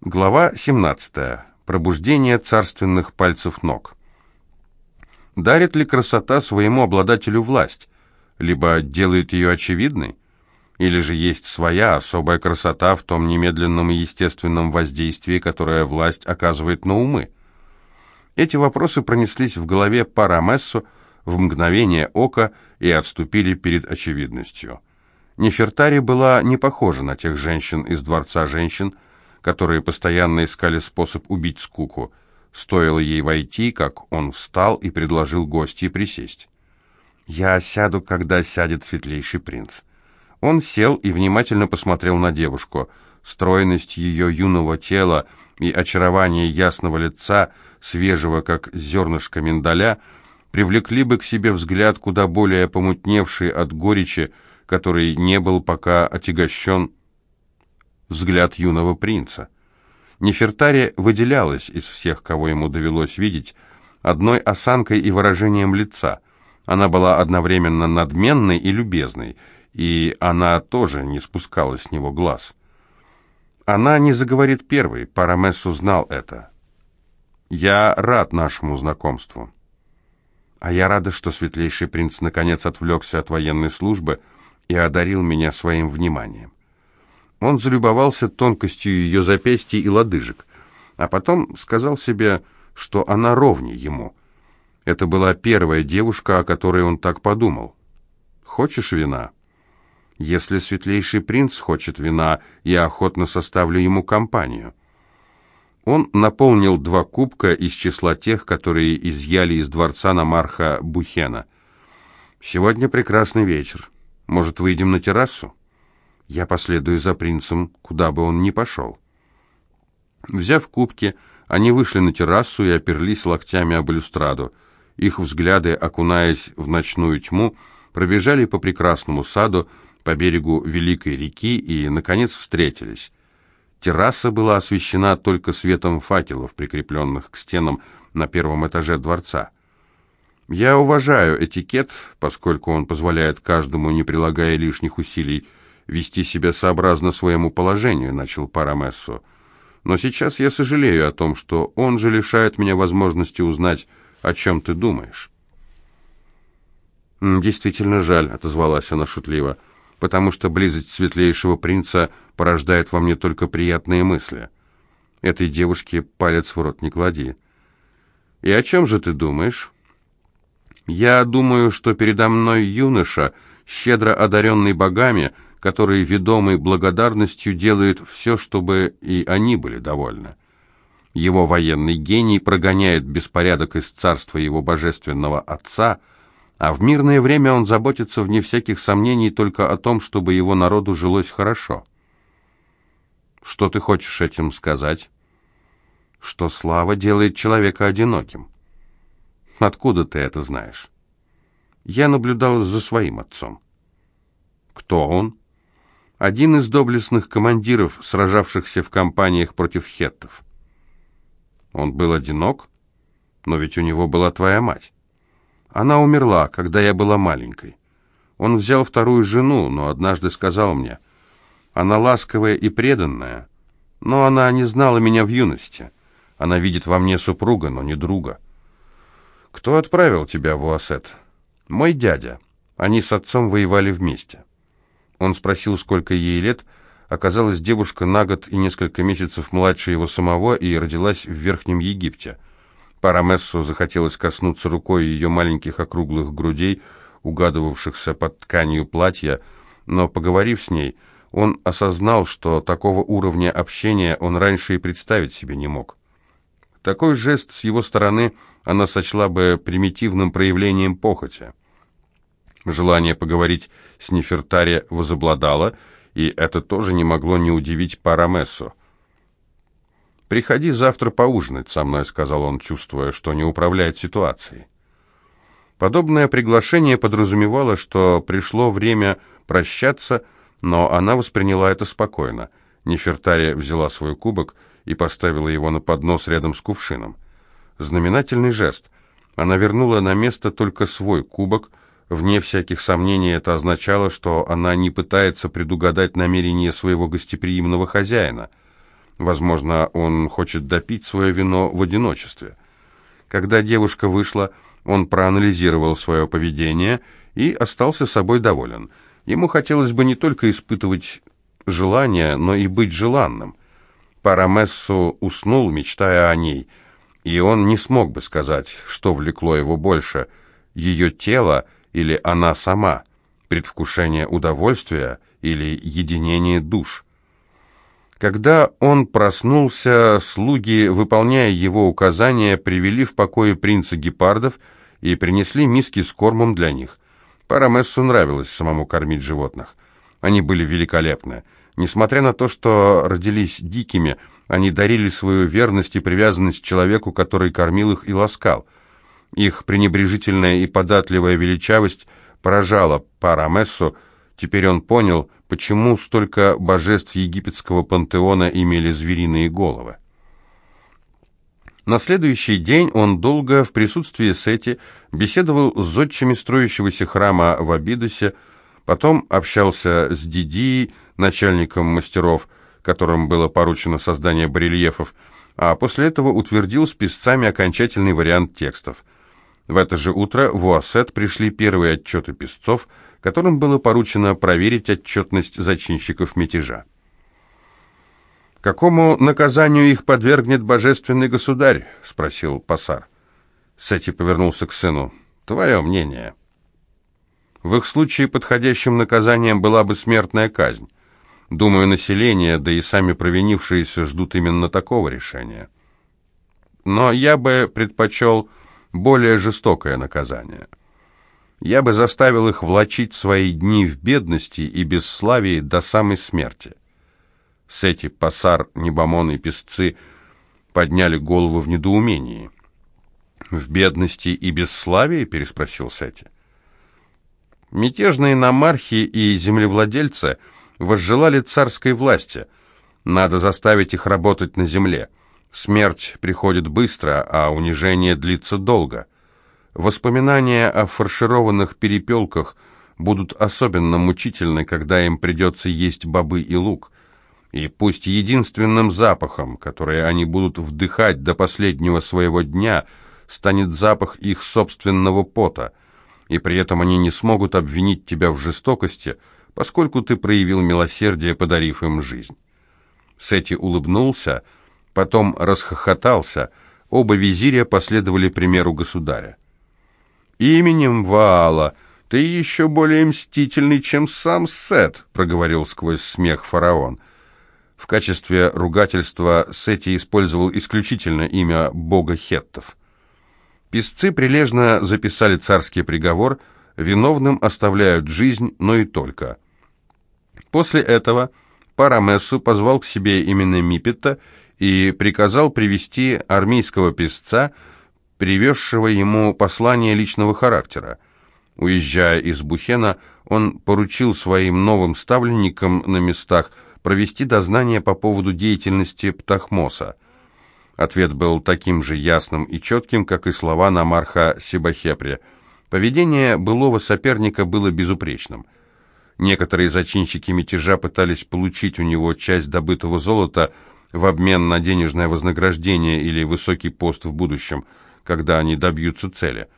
Глава 17. Пробуждение царственных пальцев ног. Дарит ли красота своему обладателю власть, либо делает ее очевидной, или же есть своя особая красота в том немедленном и естественном воздействии, которое власть оказывает на умы? Эти вопросы пронеслись в голове Парамессу в мгновение ока и отступили перед очевидностью. Нефертари была не похожа на тех женщин из Дворца женщин, которые постоянно искали способ убить скуку. Стоило ей войти, как он встал и предложил гостье присесть. «Я сяду, когда сядет светлейший принц». Он сел и внимательно посмотрел на девушку. Стройность ее юного тела и очарование ясного лица, свежего, как зернышко миндаля, привлекли бы к себе взгляд куда более помутневший от горечи, который не был пока отягощен взгляд юного принца. Нефертари выделялась из всех, кого ему довелось видеть, одной осанкой и выражением лица. Она была одновременно надменной и любезной, и она тоже не спускала с него глаз. Она не заговорит первой, Парамес узнал это. «Я рад нашему знакомству». «А я рада, что светлейший принц наконец отвлекся от военной службы и одарил меня своим вниманием. Он залюбовался тонкостью ее запястья и лодыжек, а потом сказал себе, что она ровней ему. Это была первая девушка, о которой он так подумал. «Хочешь вина?» «Если светлейший принц хочет вина, я охотно составлю ему компанию». Он наполнил два кубка из числа тех, которые изъяли из дворца Намарха Бухена. «Сегодня прекрасный вечер. Может, выйдем на террасу?» Я последую за принцем, куда бы он ни пошел. Взяв кубки, они вышли на террасу и оперлись локтями об балюстраду. Их взгляды, окунаясь в ночную тьму, пробежали по прекрасному саду, по берегу Великой реки и, наконец, встретились. Терраса была освещена только светом факелов, прикрепленных к стенам на первом этаже дворца. Я уважаю этикет, поскольку он позволяет каждому, не прилагая лишних усилий, вести себя сообразно своему положению», — начал Парамессо. «Но сейчас я сожалею о том, что он же лишает меня возможности узнать, о чем ты думаешь». «Действительно жаль», — отозвалась она шутливо, «потому что близость светлейшего принца порождает во мне только приятные мысли. Этой девушке палец в рот не клади». «И о чем же ты думаешь?» «Я думаю, что передо мной юноша, щедро одаренный богами, — который, ведомый благодарностью, делает все, чтобы и они были довольны. Его военный гений прогоняет беспорядок из царства его божественного отца, а в мирное время он заботится, вне всяких сомнений, только о том, чтобы его народу жилось хорошо. Что ты хочешь этим сказать? Что слава делает человека одиноким. Откуда ты это знаешь? Я наблюдал за своим отцом. Кто он? Один из доблестных командиров, сражавшихся в кампаниях против хеттов. Он был одинок, но ведь у него была твоя мать. Она умерла, когда я была маленькой. Он взял вторую жену, но однажды сказал мне, она ласковая и преданная, но она не знала меня в юности. Она видит во мне супруга, но не друга. Кто отправил тебя в Уасет? Мой дядя. Они с отцом воевали вместе. Он спросил, сколько ей лет. Оказалась девушка на год и несколько месяцев младше его самого и родилась в Верхнем Египте. Парамессу захотелось коснуться рукой ее маленьких округлых грудей, угадывавшихся под тканью платья, но, поговорив с ней, он осознал, что такого уровня общения он раньше и представить себе не мог. Такой жест с его стороны она сочла бы примитивным проявлением похоти. Желание поговорить с Нефертари возобладало, и это тоже не могло не удивить Парамессу. «Приходи завтра поужинать со мной», — сказал он, чувствуя, что не управляет ситуацией. Подобное приглашение подразумевало, что пришло время прощаться, но она восприняла это спокойно. Нефертария взяла свой кубок и поставила его на поднос рядом с кувшином. Знаменательный жест. Она вернула на место только свой кубок, Вне всяких сомнений это означало, что она не пытается предугадать намерения своего гостеприимного хозяина. Возможно, он хочет допить свое вино в одиночестве. Когда девушка вышла, он проанализировал свое поведение и остался собой доволен. Ему хотелось бы не только испытывать желание, но и быть желанным. Парамессу уснул, мечтая о ней, и он не смог бы сказать, что влекло его больше, ее тело или она сама, предвкушение удовольствия или единение душ. Когда он проснулся, слуги, выполняя его указания, привели в покое принца гепардов и принесли миски с кормом для них. Парамессу нравилось самому кормить животных. Они были великолепны. Несмотря на то, что родились дикими, они дарили свою верность и привязанность человеку, который кормил их и ласкал. Их пренебрежительная и податливая величавость поражала Парамессу, теперь он понял, почему столько божеств египетского пантеона имели звериные головы. На следующий день он долго в присутствии Сети беседовал с зодчими строящегося храма в Абидосе, потом общался с Дидией, начальником мастеров, которым было поручено создание барельефов, а после этого утвердил с писцами окончательный вариант текстов. В это же утро в УАСЭТ пришли первые отчеты писцов, которым было поручено проверить отчетность зачинщиков мятежа. «Какому наказанию их подвергнет божественный государь?» — спросил Пасар. Сети повернулся к сыну. «Твое мнение». В их случае подходящим наказанием была бы смертная казнь. Думаю, население, да и сами провинившиеся ждут именно такого решения. Но я бы предпочел более жестокое наказание. Я бы заставил их влачить свои дни в бедности и бесславии до самой смерти. Сети, Пасар, Небомон и Песцы подняли голову в недоумении. «В бедности и бесславии?» — переспросил Сети. Мятежные намархи и землевладельцы — возжелали царской власти. Надо заставить их работать на земле. Смерть приходит быстро, а унижение длится долго. Воспоминания о фаршированных перепелках будут особенно мучительны, когда им придется есть бобы и лук. И пусть единственным запахом, который они будут вдыхать до последнего своего дня, станет запах их собственного пота, и при этом они не смогут обвинить тебя в жестокости – поскольку ты проявил милосердие, подарив им жизнь». Сети улыбнулся, потом расхохотался. Оба визиря последовали примеру государя. «Именем Ваала ты еще более мстительный, чем сам Сет», — проговорил сквозь смех фараон. В качестве ругательства Сети использовал исключительно имя бога хеттов. Писцы прилежно записали царский приговор, виновным оставляют жизнь, но и только — После этого Парамессу позвал к себе именно Мипета и приказал привести армейского писца, привезшего ему послание личного характера. Уезжая из Бухена, он поручил своим новым ставленникам на местах провести дознание по поводу деятельности Птахмоса. Ответ был таким же ясным и четким, как и слова Намарха Сибахепре. Поведение былого соперника было безупречным – Некоторые зачинщики мятежа пытались получить у него часть добытого золота в обмен на денежное вознаграждение или высокий пост в будущем, когда они добьются цели.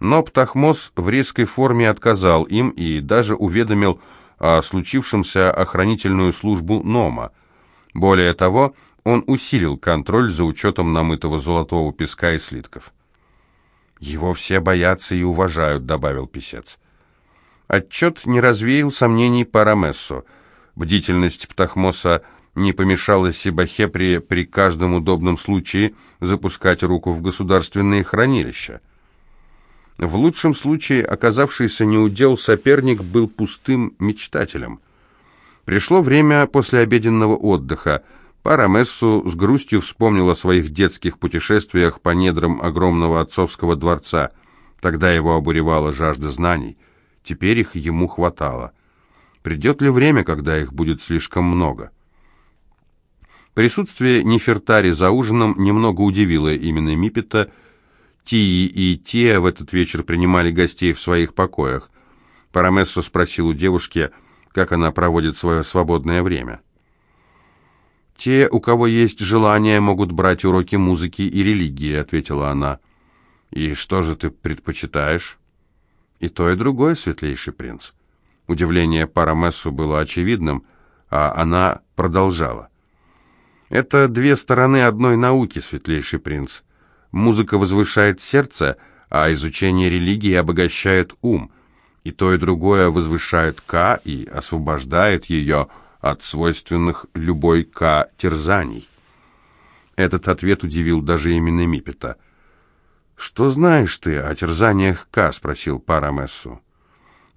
Но Птахмос в резкой форме отказал им и даже уведомил о случившемся охранительную службу Нома. Более того, он усилил контроль за учетом намытого золотого песка и слитков. «Его все боятся и уважают», — добавил писец. Отчет не развеял сомнений Парамессу. Бдительность Птахмоса не помешала Сибахепре при каждом удобном случае запускать руку в государственные хранилища. В лучшем случае оказавшийся неудел соперник был пустым мечтателем. Пришло время после обеденного отдыха. Парамессу с грустью вспомнил о своих детских путешествиях по недрам огромного отцовского дворца. Тогда его обуревала жажда знаний. Теперь их ему хватало. Придет ли время, когда их будет слишком много? Присутствие Нефертари за ужином немного удивило именно Мипета. Тии и Тия в этот вечер принимали гостей в своих покоях. Парамессо спросил у девушки, как она проводит свое свободное время. «Те, у кого есть желание, могут брать уроки музыки и религии», — ответила она. «И что же ты предпочитаешь?» «И то, и другое, светлейший принц». Удивление Парамессу было очевидным, а она продолжала. «Это две стороны одной науки, светлейший принц. Музыка возвышает сердце, а изучение религии обогащает ум. И то, и другое возвышает Ка и освобождает ее от свойственных любой Ка терзаний». Этот ответ удивил даже именно Мипета. «Что знаешь ты о терзаниях Ка?» — спросил Парамессу.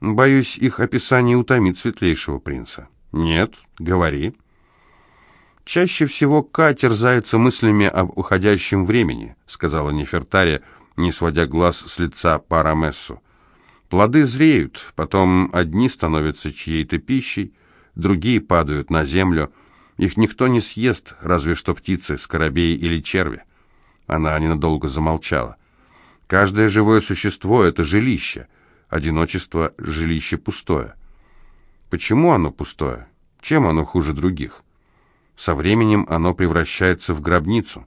Боюсь, их описание утомит светлейшего принца. Нет, говори. Чаще всего Ка терзается мыслями об уходящем времени, сказала Нефертари, не сводя глаз с лица Парамессу. Плоды зреют, потом одни становятся чьей-то пищей, другие падают на землю. Их никто не съест, разве что птицы, скоробеи или черви. Она ненадолго замолчала. Каждое живое существо — это жилище — Одиночество, жилище пустое. Почему оно пустое? Чем оно хуже других? Со временем оно превращается в гробницу.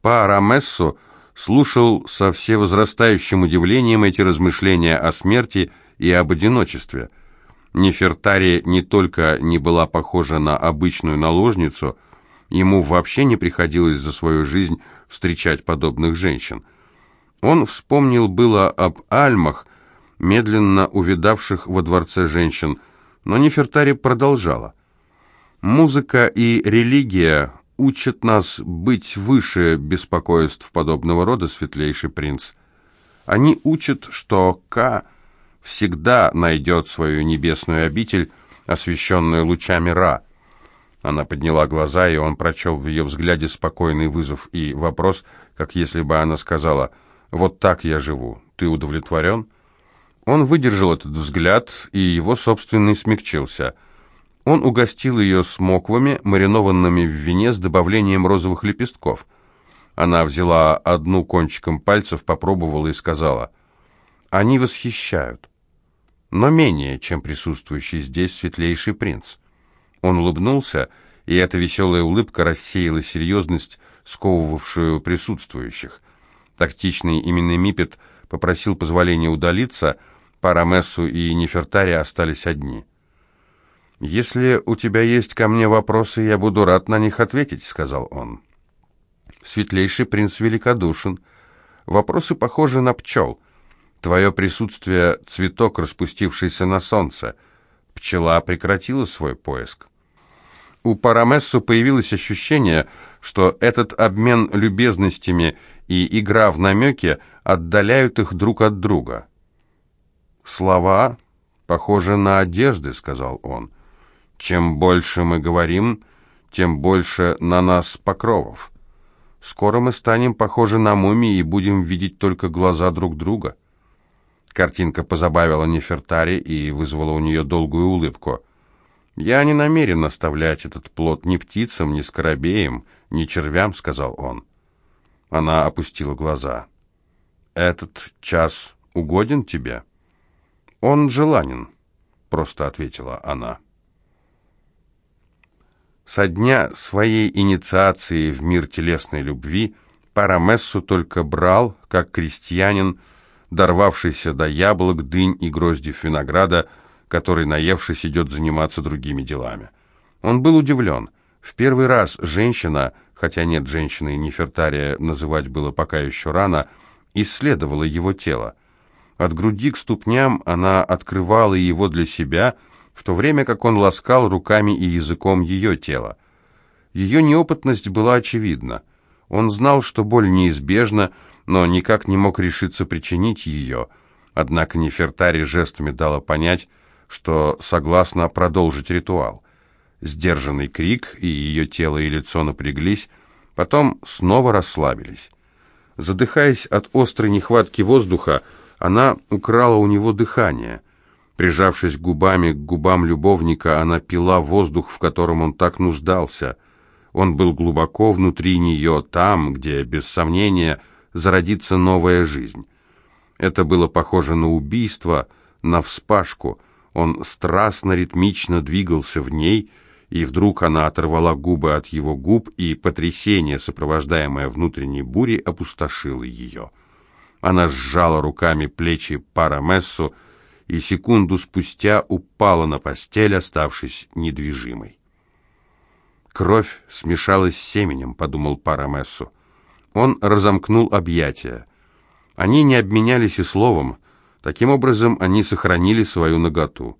Парамессо слушал со всевозрастающим удивлением эти размышления о смерти и об одиночестве. Нефертари не только не была похожа на обычную наложницу, ему вообще не приходилось за свою жизнь встречать подобных женщин. Он вспомнил было об альмах, медленно увидавших во дворце женщин, но Нефертари продолжала. «Музыка и религия учат нас быть выше беспокойств подобного рода, светлейший принц. Они учат, что Ка всегда найдет свою небесную обитель, освещенную лучами Ра». Она подняла глаза, и он прочел в ее взгляде спокойный вызов и вопрос, как если бы она сказала «Вот так я живу. Ты удовлетворен?» Он выдержал этот взгляд, и его собственный смягчился. Он угостил ее смоквами, маринованными в вине с добавлением розовых лепестков. Она взяла одну кончиком пальцев, попробовала и сказала, «Они восхищают, но менее, чем присутствующий здесь светлейший принц». Он улыбнулся, и эта веселая улыбка рассеяла серьезность, сковывавшую присутствующих. Тактичный именный Мипет попросил позволения удалиться, Парамессу и Нефертари остались одни. «Если у тебя есть ко мне вопросы, я буду рад на них ответить», — сказал он. «Светлейший принц великодушен. Вопросы похожи на пчел. Твое присутствие — цветок, распустившийся на солнце. Пчела прекратила свой поиск». У Парамессу появилось ощущение, что этот обмен любезностями и игра в намеки отдаляют их друг от друга. «Слова похожи на одежды», — сказал он. «Чем больше мы говорим, тем больше на нас покровов. Скоро мы станем похожи на мумии и будем видеть только глаза друг друга». Картинка позабавила Нефертари и вызвала у нее долгую улыбку. «Я не намерен оставлять этот плод ни птицам, ни скоробеям, ни червям», — сказал он. Она опустила глаза. «Этот час угоден тебе?» «Он желанен», — просто ответила она. Со дня своей инициации в мир телесной любви Парамессу только брал, как крестьянин, дорвавшийся до яблок, дынь и гроздев винограда, который, наевшись, идет заниматься другими делами. Он был удивлен. В первый раз женщина, хотя нет женщины Нефертария называть было пока еще рано, исследовала его тело. От груди к ступням она открывала его для себя, в то время как он ласкал руками и языком ее тело. Ее неопытность была очевидна. Он знал, что боль неизбежна, но никак не мог решиться причинить ее. Однако Нефертари жестами дала понять, что согласна продолжить ритуал. Сдержанный крик, и ее тело и лицо напряглись, потом снова расслабились. Задыхаясь от острой нехватки воздуха, она украла у него дыхание. Прижавшись губами к губам любовника, она пила воздух, в котором он так нуждался. Он был глубоко внутри нее, там, где, без сомнения, зародится новая жизнь. Это было похоже на убийство, на вспашку. Он страстно, ритмично двигался в ней, и вдруг она оторвала губы от его губ, и потрясение, сопровождаемое внутренней бурей, опустошило ее. Она сжала руками плечи Парамессу и секунду спустя упала на постель, оставшись недвижимой. «Кровь смешалась с семенем», — подумал Парамессу. Он разомкнул объятия. Они не обменялись и словом. Таким образом, они сохранили свою наготу.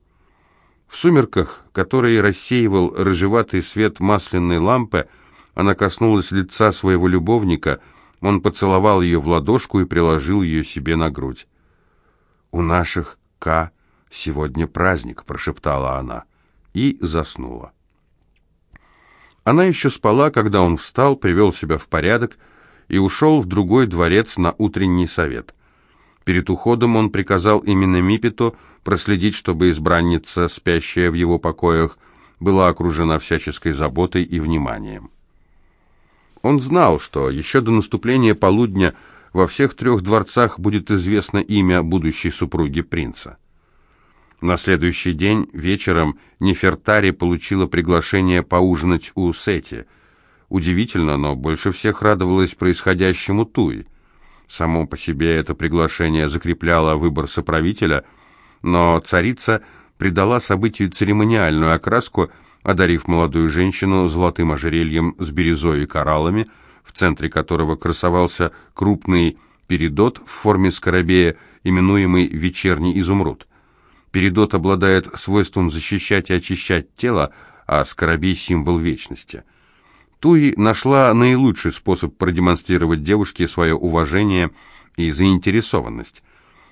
В сумерках, которые рассеивал рыжеватый свет масляной лампы, она коснулась лица своего любовника, он поцеловал ее в ладошку и приложил ее себе на грудь. «У наших К сегодня праздник», — прошептала она, и заснула. Она еще спала, когда он встал, привел себя в порядок и ушел в другой дворец на утренний совет. Перед уходом он приказал именно Мипету проследить, чтобы избранница, спящая в его покоях, была окружена всяческой заботой и вниманием. Он знал, что еще до наступления полудня во всех трех дворцах будет известно имя будущей супруги принца. На следующий день вечером Нефертари получила приглашение поужинать у Сети. Удивительно, но больше всех радовалась происходящему Туи. Само по себе это приглашение закрепляло выбор соправителя – но царица придала событию церемониальную окраску, одарив молодую женщину золотым ожерельем с бирюзой и кораллами, в центре которого красовался крупный передот в форме скоробея, именуемый «вечерний изумруд». Передот обладает свойством защищать и очищать тело, а скоробей – символ вечности. Туи нашла наилучший способ продемонстрировать девушке свое уважение и заинтересованность.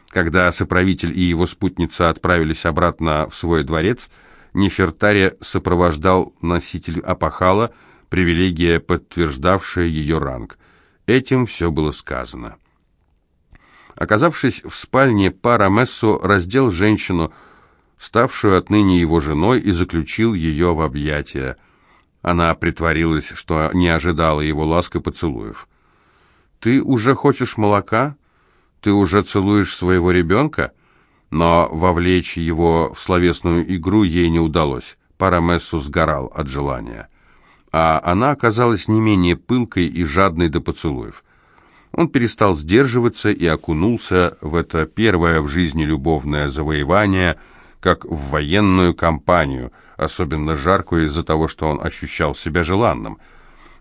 Когда соправитель и его спутница отправились обратно в свой дворец, Нефертари сопровождал носитель Апахала, привилегия, подтверждавшая ее ранг. Этим все было сказано. Оказавшись в спальне, Парамессо раздел женщину, ставшую отныне его женой, и заключил ее в объятия. Она притворилась, что не ожидала его ласк и поцелуев. «Ты уже хочешь молока?» ты уже целуешь своего ребенка?» Но вовлечь его в словесную игру ей не удалось. Парамессу сгорал от желания. А она оказалась не менее пылкой и жадной до поцелуев. Он перестал сдерживаться и окунулся в это первое в жизни любовное завоевание, как в военную кампанию, особенно жаркую из-за того, что он ощущал себя желанным.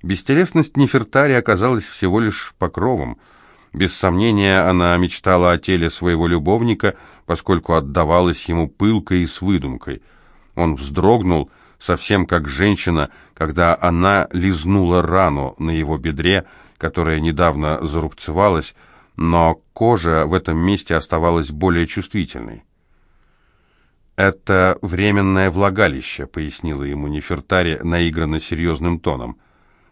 Бестелесность Нефертари оказалась всего лишь покровом – без сомнения, она мечтала о теле своего любовника, поскольку отдавалась ему пылкой и с выдумкой. Он вздрогнул, совсем как женщина, когда она лизнула рану на его бедре, которая недавно зарубцевалась, но кожа в этом месте оставалась более чувствительной. «Это временное влагалище», — пояснила ему Нефертари наигранно серьезным тоном.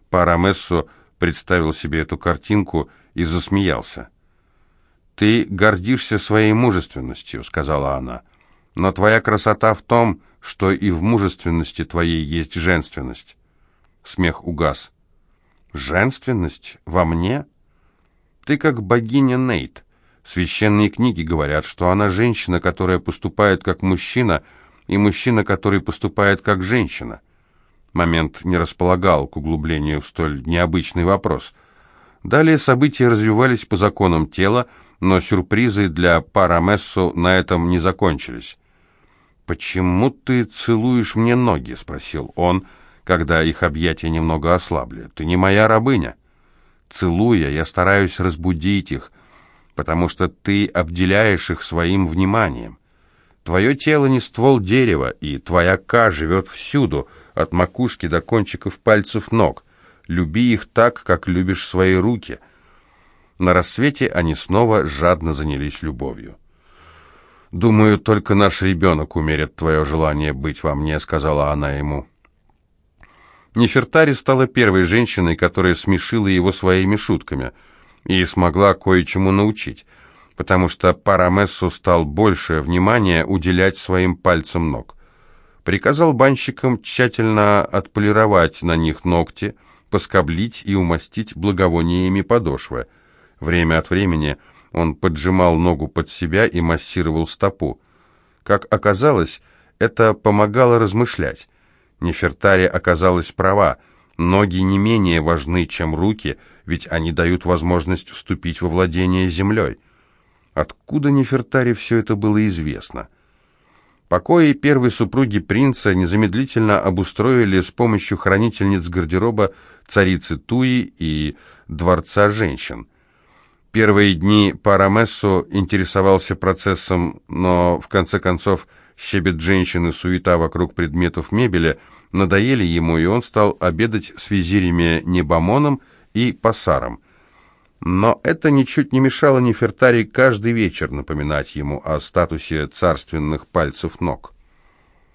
Парамессо представил себе эту картинку — и засмеялся. «Ты гордишься своей мужественностью», — сказала она, — «но твоя красота в том, что и в мужественности твоей есть женственность». Смех угас. «Женственность? Во мне? Ты как богиня Нейт. Священные книги говорят, что она женщина, которая поступает как мужчина, и мужчина, который поступает как женщина». Момент не располагал к углублению в столь необычный вопрос — Далее события развивались по законам тела, но сюрпризы для Парамессо на этом не закончились. «Почему ты целуешь мне ноги?» — спросил он, когда их объятия немного ослабли. «Ты не моя рабыня. Целуя, я стараюсь разбудить их, потому что ты обделяешь их своим вниманием. Твое тело не ствол дерева, и твоя ка живет всюду, от макушки до кончиков пальцев ног». Люби их так, как любишь свои руки. На рассвете они снова жадно занялись любовью. «Думаю, только наш ребенок умерит твое желание быть во мне», — сказала она ему. Нефертари стала первой женщиной, которая смешила его своими шутками и смогла кое-чему научить, потому что Парамессу стал больше внимания уделять своим пальцам ног. Приказал банщикам тщательно отполировать на них ногти — поскоблить и умастить благовониями подошвы. Время от времени он поджимал ногу под себя и массировал стопу. Как оказалось, это помогало размышлять. Нефертари оказалась права. Ноги не менее важны, чем руки, ведь они дают возможность вступить во владение землей. Откуда Нефертари все это было известно? Покои первой супруги принца незамедлительно обустроили с помощью хранительниц гардероба царицы Туи и дворца женщин. Первые дни Парамессо интересовался процессом, но в конце концов щебет женщины, суета вокруг предметов мебели надоели ему, и он стал обедать с визирями Небомоном и Пасаром. Но это ничуть не мешало Нефертари каждый вечер напоминать ему о статусе царственных пальцев ног.